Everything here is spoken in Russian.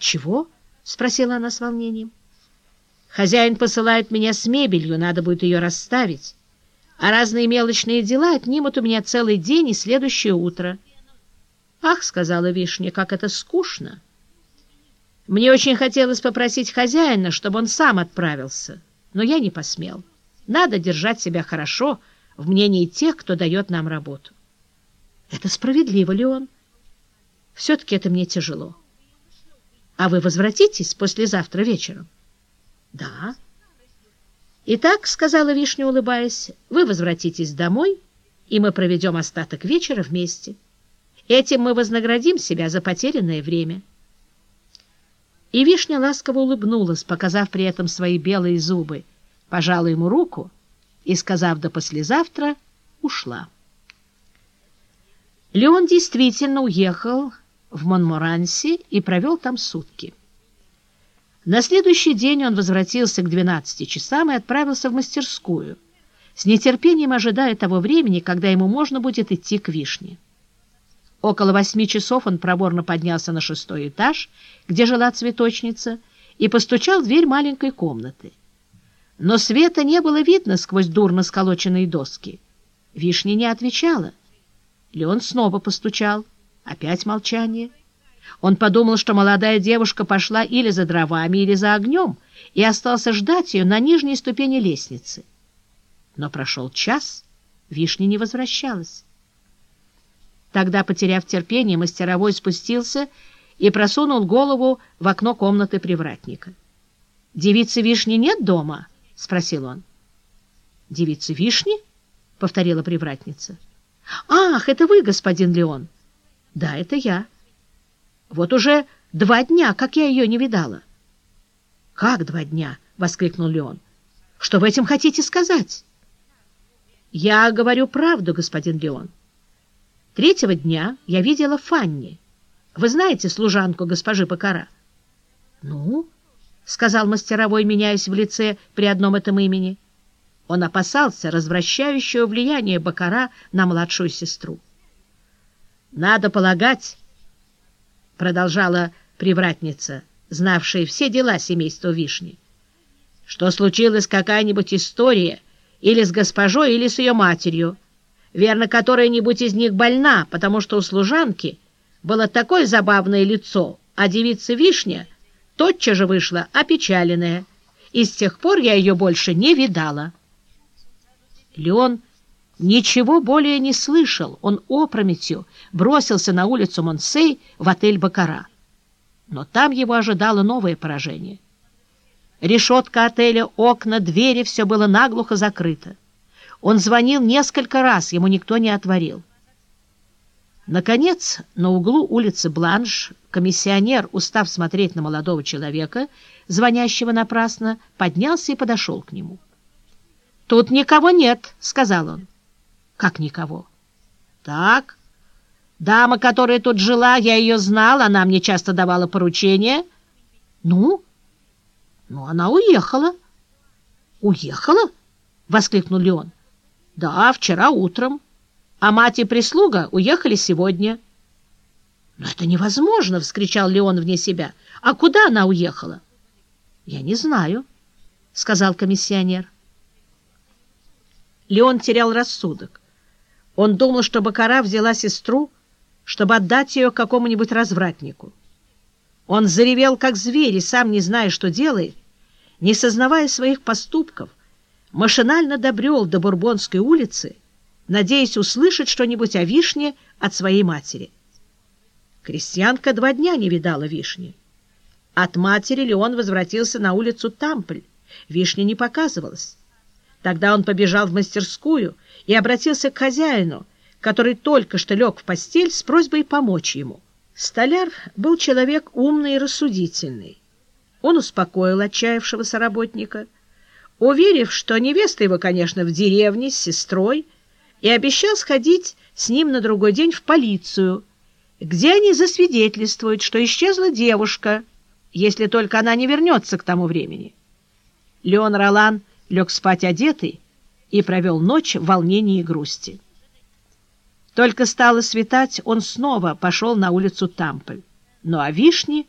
Отчего? — спросила она с волнением. Хозяин посылает меня с мебелью, надо будет ее расставить. А разные мелочные дела отнимут у меня целый день и следующее утро. «Ах», — сказала Вишня, — «как это скучно!» Мне очень хотелось попросить хозяина, чтобы он сам отправился, но я не посмел. Надо держать себя хорошо в мнении тех, кто дает нам работу. Это справедливо ли он? Все-таки это мне тяжело. А вы возвратитесь послезавтра вечером? Да. Итак, сказала Вишня, улыбаясь, вы возвратитесь домой, и мы проведем остаток вечера вместе. Этим мы вознаградим себя за потерянное время. И Вишня ласково улыбнулась, показав при этом свои белые зубы, пожала ему руку и, сказав до послезавтра, ушла. Леон действительно уехал в Монморанси и провел там сутки. На следующий день он возвратился к 12 часам и отправился в мастерскую, с нетерпением ожидая того времени, когда ему можно будет идти к вишне. Около восьми часов он проворно поднялся на шестой этаж, где жила цветочница, и постучал в дверь маленькой комнаты. Но света не было видно сквозь дурно сколоченные доски. Вишня не отвечала. Леон снова постучал. Опять молчание. Он подумал, что молодая девушка пошла или за дровами, или за огнем, и остался ждать ее на нижней ступени лестницы. Но прошел час, вишня не возвращалась. Тогда, потеряв терпение, мастеровой спустился и просунул голову в окно комнаты привратника. «Девицы Вишни нет дома?» — спросил он. «Девицы Вишни?» — повторила привратница. «Ах, это вы, господин Леон!» «Да, это я. Вот уже два дня, как я ее не видала». «Как два дня?» — воскликнул Леон. «Что вы этим хотите сказать?» «Я говорю правду, господин Леон. Третьего дня я видела Фанни. Вы знаете служанку госпожи Покара?» «Ну?» — сказал мастеровой, меняясь в лице при одном этом имени. Он опасался развращающего влияния Бакара на младшую сестру. «Надо полагать», — продолжала привратница, знавшая все дела семейства Вишни, «что случилась какая-нибудь история или с госпожой, или с ее матерью, верно, которая-нибудь из них больна, потому что у служанки было такое забавное лицо, а девица Вишня тотчас же вышла опечаленная, и с тех пор я ее больше не видала». Леон ничего более не слышал. Он опрометью бросился на улицу Монсей в отель «Бакара». Но там его ожидало новое поражение. Решетка отеля, окна, двери — все было наглухо закрыто. Он звонил несколько раз, ему никто не отворил. Наконец, на углу улицы Бланш комиссионер, устав смотреть на молодого человека, звонящего напрасно, поднялся и подошел к нему. «Тут никого нет», — сказал он. Как никого? Так. Дама, которая тут жила, я ее знал, она мне часто давала поручения. Ну? Ну, она уехала. Уехала? Воскликнул Леон. Да, вчера утром. А мать и прислуга уехали сегодня. «Но это невозможно!» — вскричал Леон вне себя. «А куда она уехала?» «Я не знаю», — сказал комиссионер. Леон терял рассудок. Он думал, что Бакара взяла сестру, чтобы отдать ее какому-нибудь развратнику. Он заревел, как зверь, и сам не зная, что делает, не сознавая своих поступков, машинально добрел до Бурбонской улицы, надеясь услышать что-нибудь о вишне от своей матери. Крестьянка два дня не видала вишни. От матери Леон возвратился на улицу Тампль. Вишня не показывалась. Тогда он побежал в мастерскую и обратился к хозяину, который только что лег в постель с просьбой помочь ему. Столяр был человек умный и рассудительный. Он успокоил отчаявшегося работника, уверив, что невеста его, конечно, в деревне с сестрой, и обещал сходить с ним на другой день в полицию, где они засвидетельствуют, что исчезла девушка, если только она не вернется к тому времени. Леон Ролан лег спать одетый и провел ночь в волнении и грусти. Только стало светать, он снова пошел на улицу Тампль, но о вишне